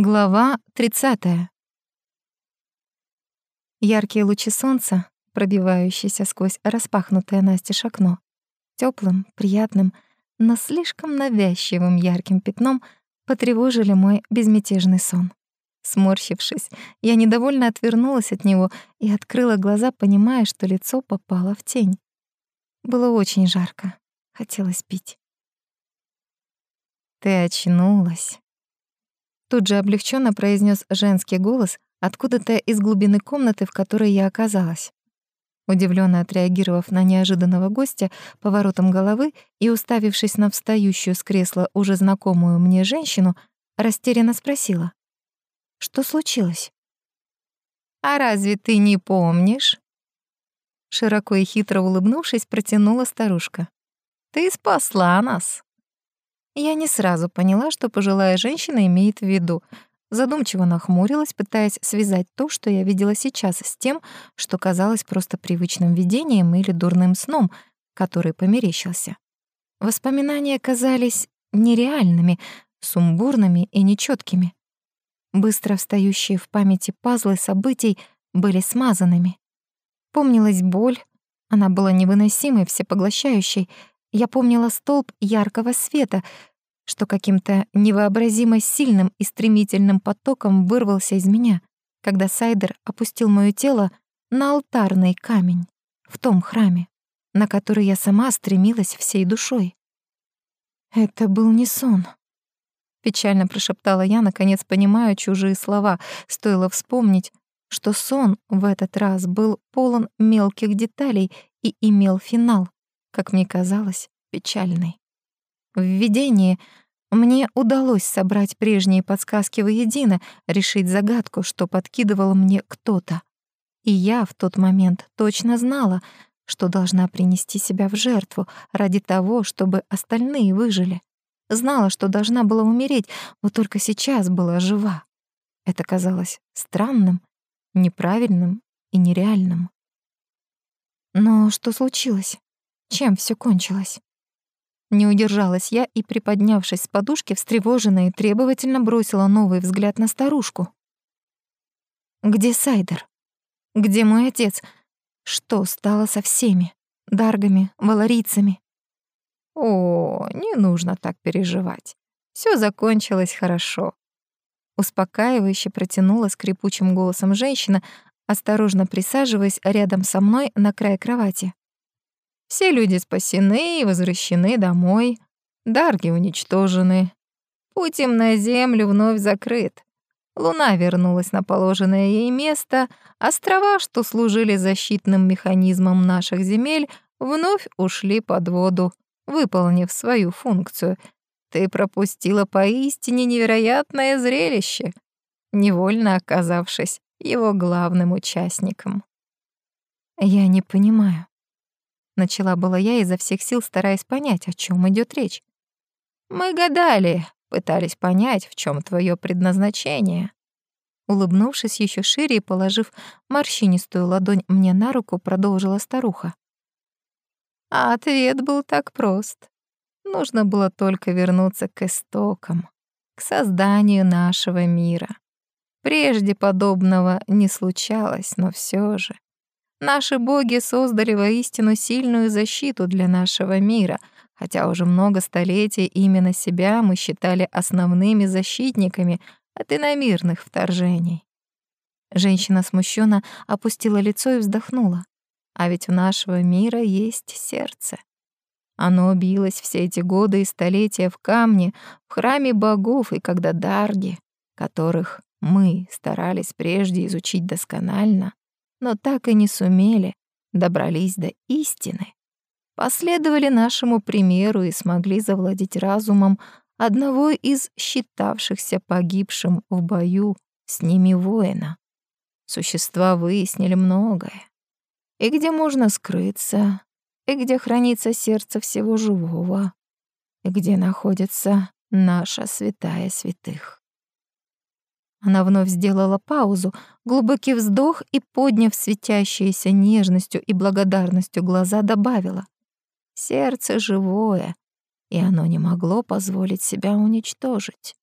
Глава 30. Яркие лучи солнца, пробивающиеся сквозь распахнутое настежь окно, теплым, приятным, но слишком навязчивым ярким пятном потревожили мой безмятежный сон. Сморщившись, я недовольно отвернулась от него и открыла глаза, понимая, что лицо попало в тень. Было очень жарко. Хотелось пить. «Ты очнулась», Тут же облегченно произнес женский голос откуда-то из глубины комнаты, в которой я оказалась. Удивленно отреагировав на неожиданного гостя поворотом головы и уставившись на встающую с кресла уже знакомую мне женщину, растерянно спросила. «Что случилось?» «А разве ты не помнишь?» Широко и хитро улыбнувшись, протянула старушка. «Ты спасла нас!» Я не сразу поняла, что пожилая женщина имеет в виду. Задумчиво нахмурилась, пытаясь связать то, что я видела сейчас, с тем, что казалось просто привычным видением или дурным сном, который померещился. Воспоминания казались нереальными, сумбурными и нечеткими. Быстро встающие в памяти пазлы событий были смазанными. Помнилась боль, она была невыносимой, всепоглощающей. Я помнила столб яркого света, что каким-то невообразимо сильным и стремительным потоком вырвался из меня, когда Сайдер опустил моё тело на алтарный камень в том храме, на который я сама стремилась всей душой. Это был не сон. Печально прошептала я, наконец понимая чужие слова. Стоило вспомнить, что сон в этот раз был полон мелких деталей и имел финал, как мне казалось, печальный. В видении мне удалось собрать прежние подсказки воедино, решить загадку, что подкидывал мне кто-то. И я в тот момент точно знала, что должна принести себя в жертву ради того, чтобы остальные выжили. Знала, что должна была умереть, вот только сейчас была жива. Это казалось странным, неправильным и нереальным. Но что случилось? Чем все кончилось? Не удержалась я и, приподнявшись с подушки, встревоженно и требовательно бросила новый взгляд на старушку. «Где Сайдер? Где мой отец? Что стало со всеми? Даргами, валарийцами?» «О, не нужно так переживать. Все закончилось хорошо». Успокаивающе протянула скрипучим голосом женщина, осторожно присаживаясь рядом со мной на край кровати. Все люди спасены и возвращены домой. Дарги уничтожены. Путь им на землю вновь закрыт. Луна вернулась на положенное ей место, острова, что служили защитным механизмом наших земель, вновь ушли под воду, выполнив свою функцию. Ты пропустила поистине невероятное зрелище, невольно оказавшись его главным участником. Я не понимаю. Начала была я изо всех сил, стараясь понять, о чем идет речь. «Мы гадали, пытались понять, в чем твое предназначение». Улыбнувшись еще шире и положив морщинистую ладонь мне на руку, продолжила старуха. А ответ был так прост. Нужно было только вернуться к истокам, к созданию нашего мира. Прежде подобного не случалось, но все же. Наши боги создали воистину сильную защиту для нашего мира, хотя уже много столетий именно себя мы считали основными защитниками от иномирных вторжений. Женщина смущенно опустила лицо и вздохнула. А ведь у нашего мира есть сердце. Оно билось все эти годы и столетия в камне, в храме богов, и когда дарги, которых мы старались прежде изучить досконально, но так и не сумели, добрались до истины, последовали нашему примеру и смогли завладеть разумом одного из считавшихся погибшим в бою с ними воина. Существа выяснили многое. И где можно скрыться, и где хранится сердце всего живого, и где находится наша святая святых. Она вновь сделала паузу, глубокий вздох и, подняв светящиеся нежностью и благодарностью глаза, добавила. «Сердце живое, и оно не могло позволить себя уничтожить.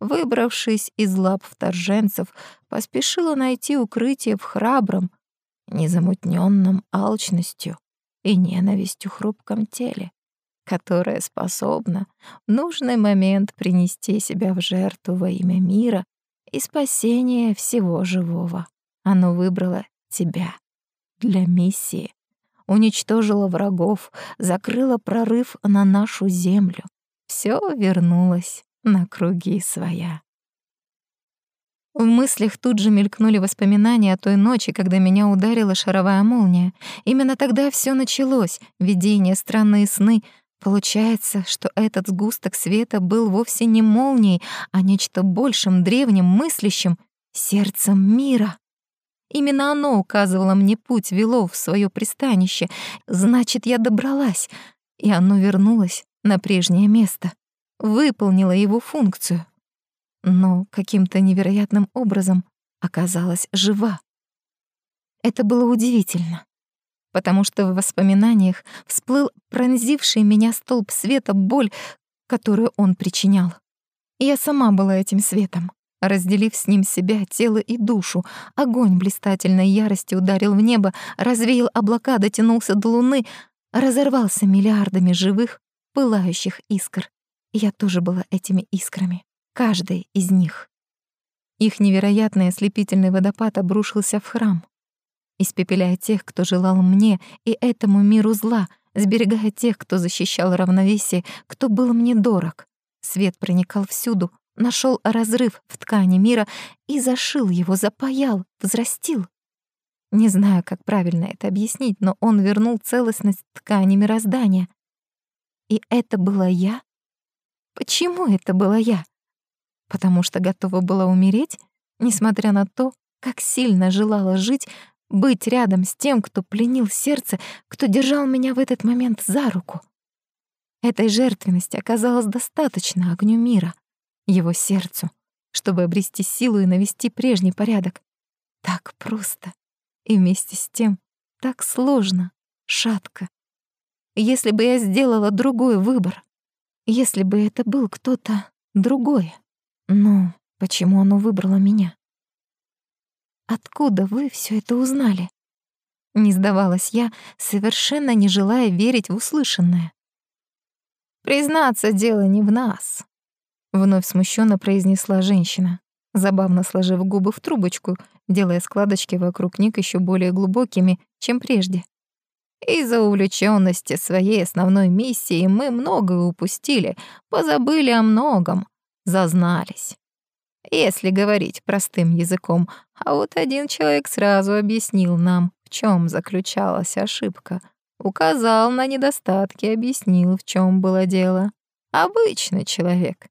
выбравшись из лап вторженцев, поспешила найти укрытие в храбром, незамутненном алчностью и ненавистью хрупком теле, которое способно в нужный момент принести себя в жертву во имя мира и спасения всего живого. Оно выбрало тебя для миссии, уничтожило врагов, закрыло прорыв на нашу землю. Все вернулось на круги своя. В мыслях тут же мелькнули воспоминания о той ночи, когда меня ударила шаровая молния. Именно тогда все началось, видения, странные сны. Получается, что этот сгусток света был вовсе не молнией, а нечто большим, древним, мыслящим, сердцем мира. Именно оно указывало мне путь, вело в свое пристанище. Значит, я добралась, и оно вернулось на прежнее место, выполнило его функцию но каким-то невероятным образом оказалась жива. Это было удивительно, потому что в воспоминаниях всплыл пронзивший меня столб света боль, которую он причинял. Я сама была этим светом. Разделив с ним себя, тело и душу, огонь блистательной ярости ударил в небо, развеял облака, дотянулся до луны, разорвался миллиардами живых, пылающих искр. Я тоже была этими искрами каждой из них. Их невероятный ослепительный водопад обрушился в храм, испепеляя тех, кто желал мне и этому миру зла, сберегая тех, кто защищал равновесие, кто был мне дорог. Свет проникал всюду, нашел разрыв в ткани мира и зашил его, запаял, взрастил. Не знаю, как правильно это объяснить, но он вернул целостность ткани мироздания. И это была я? Почему это была я? потому что готова была умереть, несмотря на то, как сильно желала жить, быть рядом с тем, кто пленил сердце, кто держал меня в этот момент за руку. Этой жертвенности оказалось достаточно огню мира, его сердцу, чтобы обрести силу и навести прежний порядок. Так просто и вместе с тем так сложно, шатко. Если бы я сделала другой выбор, если бы это был кто-то другой. Но почему оно выбрало меня? Откуда вы все это узнали? Не сдавалась я, совершенно не желая верить в услышанное. Признаться, дело не в нас, вновь смущенно произнесла женщина, забавно сложив губы в трубочку, делая складочки вокруг них еще более глубокими, чем прежде. Из-за увлеченности своей основной миссией мы многое упустили, позабыли о многом, зазнались. Если говорить простым языком, а вот один человек сразу объяснил нам, в чем заключалась ошибка. Указал на недостатки, объяснил, в чем было дело. Обычный человек,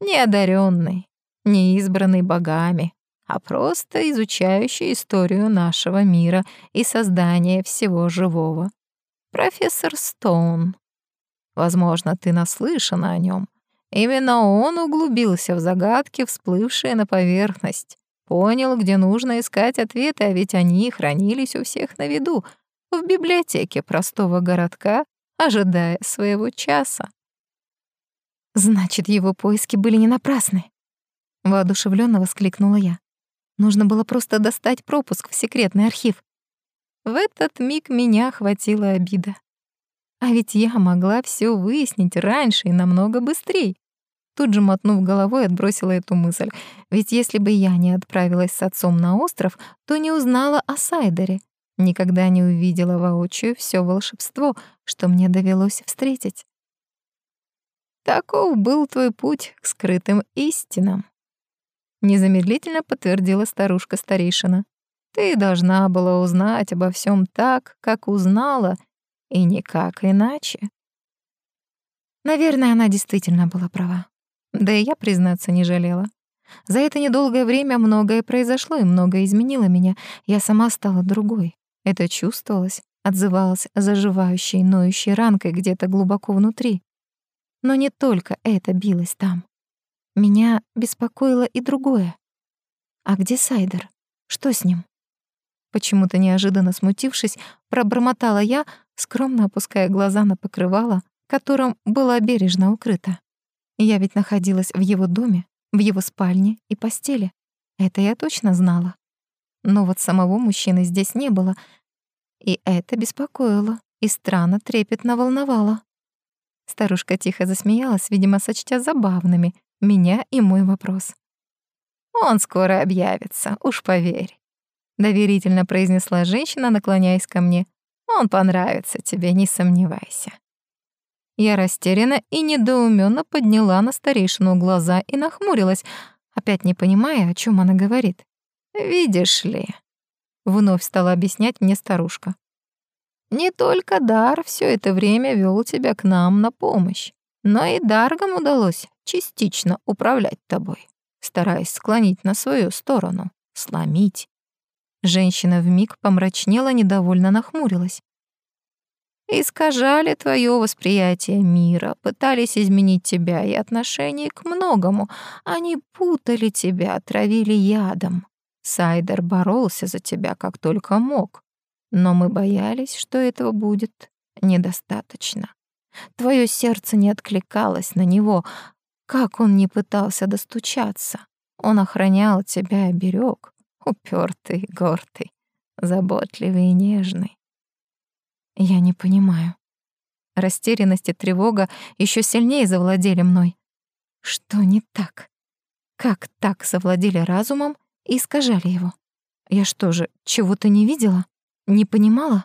неодаренный, не избранный богами, а просто изучающий историю нашего мира и создание всего живого. Профессор Стоун. Возможно, ты наслышан о нем. Именно он углубился в загадки, всплывшие на поверхность. Понял, где нужно искать ответы, а ведь они хранились у всех на виду, в библиотеке простого городка, ожидая своего часа. Значит, его поиски были не напрасны. Воодушевленно воскликнула я. Нужно было просто достать пропуск в секретный архив. В этот миг меня охватила обида. А ведь я могла все выяснить раньше и намного быстрее. Тут же, мотнув головой, отбросила эту мысль. Ведь если бы я не отправилась с отцом на остров, то не узнала о Сайдере. Никогда не увидела воочию все волшебство, что мне довелось встретить. Таков был твой путь к скрытым истинам. Незамедлительно подтвердила старушка-старейшина. Ты должна была узнать обо всем так, как узнала, и никак иначе. Наверное, она действительно была права. Да и я, признаться, не жалела. За это недолгое время многое произошло и многое изменило меня. Я сама стала другой. Это чувствовалось, отзывалось заживающей, ноющей ранкой где-то глубоко внутри. Но не только это билось там. Меня беспокоило и другое. А где Сайдер? Что с ним? Почему-то неожиданно смутившись, пробормотала я, скромно опуская глаза на покрывало, которым было бережно укрыто. Я ведь находилась в его доме, в его спальне и постели. Это я точно знала. Но вот самого мужчины здесь не было, и это беспокоило и странно трепетно волновало. Старушка тихо засмеялась, видимо, сочтя забавными меня и мой вопрос. «Он скоро объявится, уж поверь», — доверительно произнесла женщина, наклоняясь ко мне. «Он понравится тебе, не сомневайся». Я растерянно и недоуменно подняла на старейшину глаза и нахмурилась, опять не понимая, о чем она говорит. «Видишь ли», — вновь стала объяснять мне старушка, «не только Дар все это время вел тебя к нам на помощь, но и Даргам удалось частично управлять тобой, стараясь склонить на свою сторону, сломить». Женщина вмиг помрачнела, недовольно нахмурилась искажали твое восприятие мира, пытались изменить тебя и отношение к многому. Они путали тебя, травили ядом. Сайдер боролся за тебя как только мог, но мы боялись, что этого будет недостаточно. Твое сердце не откликалось на него, как он не пытался достучаться. Он охранял тебя и берег, упертый, гордый, заботливый и нежный. Я не понимаю. Растерянность и тревога еще сильнее завладели мной. Что не так? Как так завладели разумом и искажали его? Я что же, чего-то не видела? Не понимала?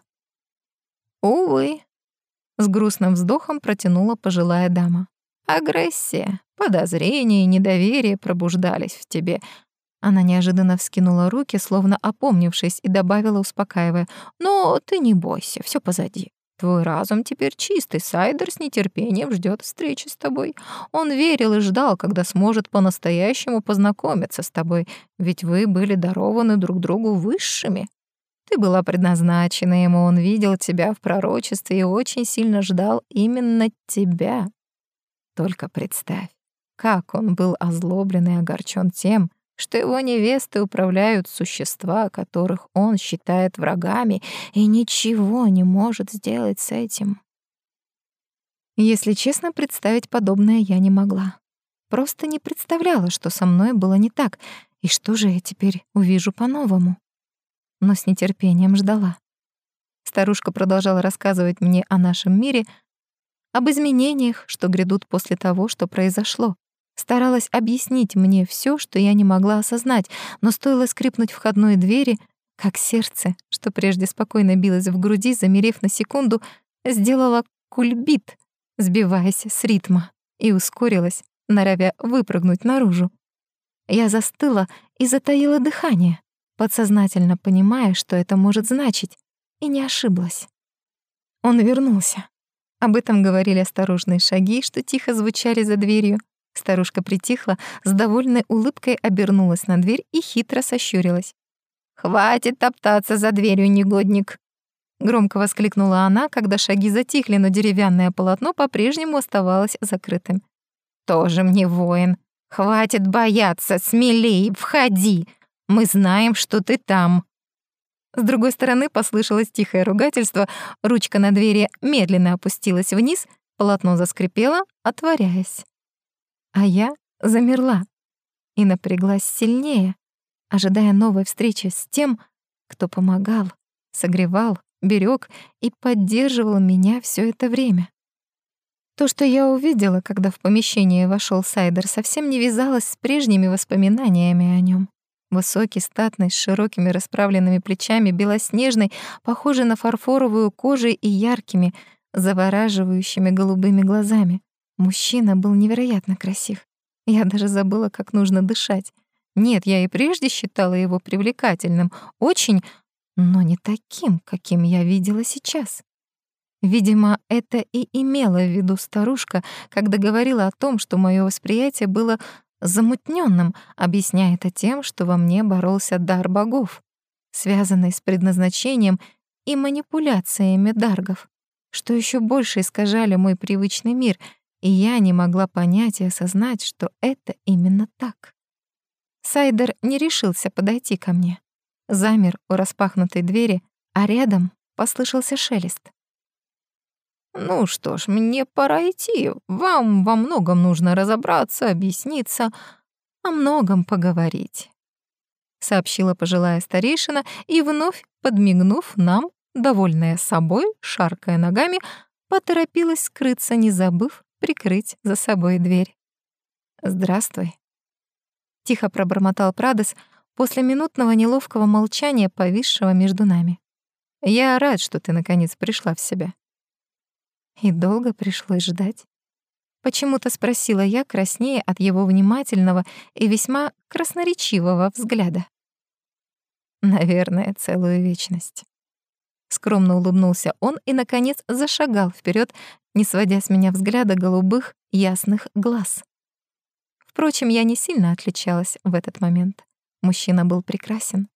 Увы, с грустным вздохом протянула пожилая дама. Агрессия, подозрение и недоверие пробуждались в тебе, она неожиданно вскинула руки, словно опомнившись, и добавила, успокаивая, «Но ты не бойся, все позади. Твой разум теперь чистый, Сайдер с нетерпением ждет встречи с тобой. Он верил и ждал, когда сможет по-настоящему познакомиться с тобой, ведь вы были дарованы друг другу высшими. Ты была предназначена ему, он видел тебя в пророчестве и очень сильно ждал именно тебя. Только представь, как он был озлоблен и огорчен тем, что его невесты управляют существа, которых он считает врагами, и ничего не может сделать с этим. Если честно, представить подобное я не могла. Просто не представляла, что со мной было не так, и что же я теперь увижу по-новому. Но с нетерпением ждала. Старушка продолжала рассказывать мне о нашем мире, об изменениях, что грядут после того, что произошло, Старалась объяснить мне все, что я не могла осознать, но стоило скрипнуть входной двери, как сердце, что прежде спокойно билось в груди, замерев на секунду, сделало кульбит, сбиваясь с ритма, и ускорилась, норовя выпрыгнуть наружу. Я застыла и затаила дыхание, подсознательно понимая, что это может значить, и не ошиблась. Он вернулся. Об этом говорили осторожные шаги, что тихо звучали за дверью. Старушка притихла, с довольной улыбкой обернулась на дверь и хитро сощурилась. «Хватит топтаться за дверью, негодник!» Громко воскликнула она, когда шаги затихли, но деревянное полотно по-прежнему оставалось закрытым. «Тоже мне воин. Хватит бояться, смелей, входи! Мы знаем, что ты там!» С другой стороны послышалось тихое ругательство, ручка на двери медленно опустилась вниз, полотно заскрипело, отворяясь. А я замерла и напряглась сильнее, ожидая новой встречи с тем, кто помогал, согревал, берег и поддерживал меня все это время. То, что я увидела, когда в помещение вошел Сайдер, совсем не вязалось с прежними воспоминаниями о нем. Высокий, статный, с широкими расправленными плечами, белоснежный, похожий на фарфоровую кожу и яркими, завораживающими голубыми глазами. Мужчина был невероятно красив. Я даже забыла, как нужно дышать. Нет, я и прежде считала его привлекательным, очень, но не таким, каким я видела сейчас. Видимо, это и имела в виду старушка, когда говорила о том, что мое восприятие было замутненным, объясняя это тем, что во мне боролся дар богов, связанный с предназначением и манипуляциями даргов, что еще больше искажали мой привычный мир — и я не могла понять и осознать, что это именно так. Сайдер не решился подойти ко мне. Замер у распахнутой двери, а рядом послышался шелест. «Ну что ж, мне пора идти. Вам во многом нужно разобраться, объясниться. о многом поговорить», — сообщила пожилая старейшина и, вновь подмигнув нам, довольная собой, шаркая ногами, поторопилась скрыться, не забыв прикрыть за собой дверь. «Здравствуй», — тихо пробормотал Прадос после минутного неловкого молчания, повисшего между нами. «Я рад, что ты наконец пришла в себя». И долго пришлось ждать. Почему-то спросила я, краснее от его внимательного и весьма красноречивого взгляда. Наверное, целую вечность. Скромно улыбнулся он и, наконец, зашагал вперед, не сводя с меня взгляда голубых, ясных глаз. Впрочем, я не сильно отличалась в этот момент. Мужчина был прекрасен.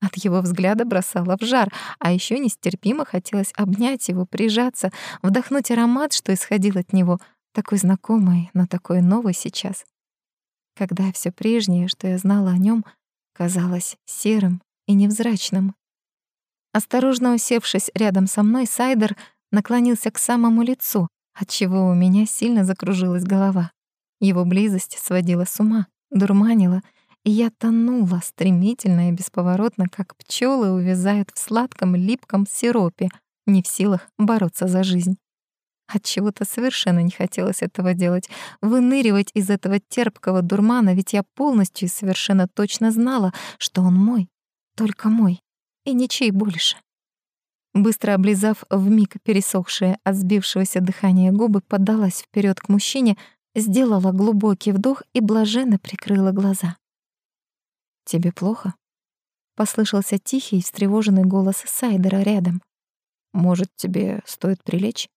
От его взгляда бросало в жар, а еще нестерпимо хотелось обнять его, прижаться, вдохнуть аромат, что исходил от него — такой знакомый, но такой новый сейчас. Когда все прежнее, что я знала о нем, казалось серым и невзрачным. Осторожно усевшись рядом со мной, Сайдер наклонился к самому лицу, отчего у меня сильно закружилась голова. Его близость сводила с ума, дурманила, и я тонула стремительно и бесповоротно, как пчелы увязают в сладком липком сиропе, не в силах бороться за жизнь. От чего-то совершенно не хотелось этого делать, выныривать из этого терпкого дурмана, ведь я полностью и совершенно точно знала, что он мой, только мой, и ничей больше. Быстро облизав вмиг пересохшие от сбившегося дыхания губы, поддалась вперед к мужчине, сделала глубокий вдох и блаженно прикрыла глаза. «Тебе плохо?» — послышался тихий, встревоженный голос Сайдера рядом. «Может, тебе стоит прилечь?»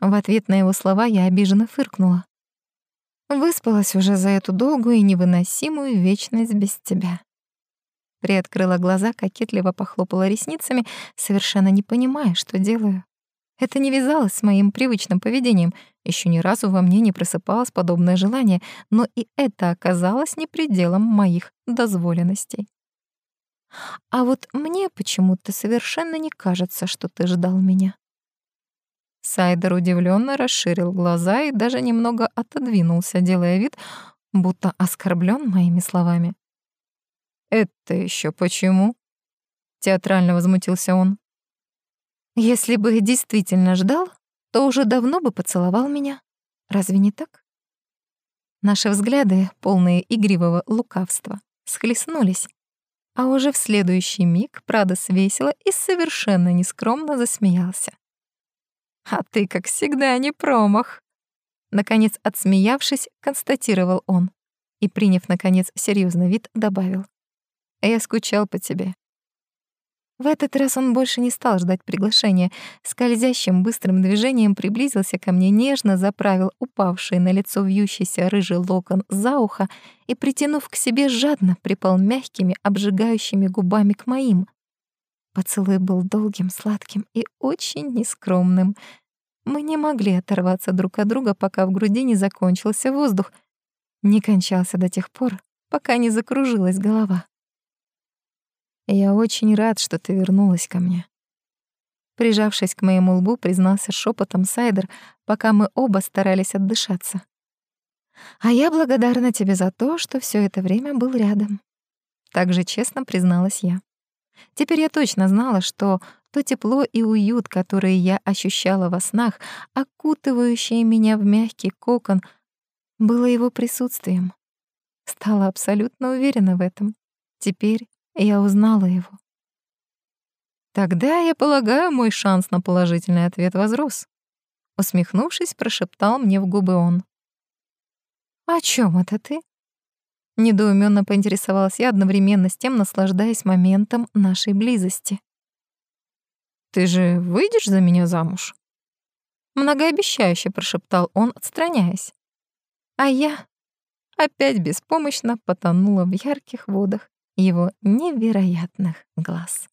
В ответ на его слова я обиженно фыркнула. Выспалась уже за эту долгую и невыносимую вечность без тебя. Приоткрыла глаза, кокетливо похлопала ресницами, совершенно не понимая, что делаю. Это не вязалось с моим привычным поведением. Еще ни разу во мне не просыпалось подобное желание, но и это оказалось не пределом моих дозволенностей. А вот мне почему-то совершенно не кажется, что ты ждал меня. Сайдер удивленно расширил глаза и даже немного отодвинулся, делая вид, будто оскорблен моими словами. «Это еще почему?» — театрально возмутился он. «Если бы действительно ждал, то уже давно бы поцеловал меня. Разве не так?» Наши взгляды, полные игривого лукавства, схлестнулись, а уже в следующий миг Прадос весело и совершенно нескромно засмеялся. А ты, как всегда, не промах. Наконец, отсмеявшись, констатировал он и, приняв, наконец, серьезный вид, добавил. «Я скучал по тебе». В этот раз он больше не стал ждать приглашения. Скользящим быстрым движением приблизился ко мне, нежно заправил упавший на лицо вьющийся рыжий локон за ухо и, притянув к себе, жадно припал мягкими, обжигающими губами к моим. Поцелуй был долгим, сладким и очень нескромным. Мы не могли оторваться друг от друга, пока в груди не закончился воздух. Не кончался до тех пор, пока не закружилась голова. «Я очень рад, что ты вернулась ко мне». Прижавшись к моему лбу, признался шепотом Сайдер, пока мы оба старались отдышаться. «А я благодарна тебе за то, что все это время был рядом». Так же честно призналась я. Теперь я точно знала, что то тепло и уют, которые я ощущала во снах, окутывающие меня в мягкий кокон, было его присутствием. Стала абсолютно уверена в этом. Теперь я узнала его. Тогда, я полагаю, мой шанс на положительный ответ возрос. Усмехнувшись, прошептал мне в губы он. «О чем это ты?» Недоуменно поинтересовалась я, одновременно с тем наслаждаясь моментом нашей близости. «Ты же выйдешь за меня замуж?» Многообещающе прошептал он, отстраняясь. А я опять беспомощно потонула в ярких водах его невероятных глаз.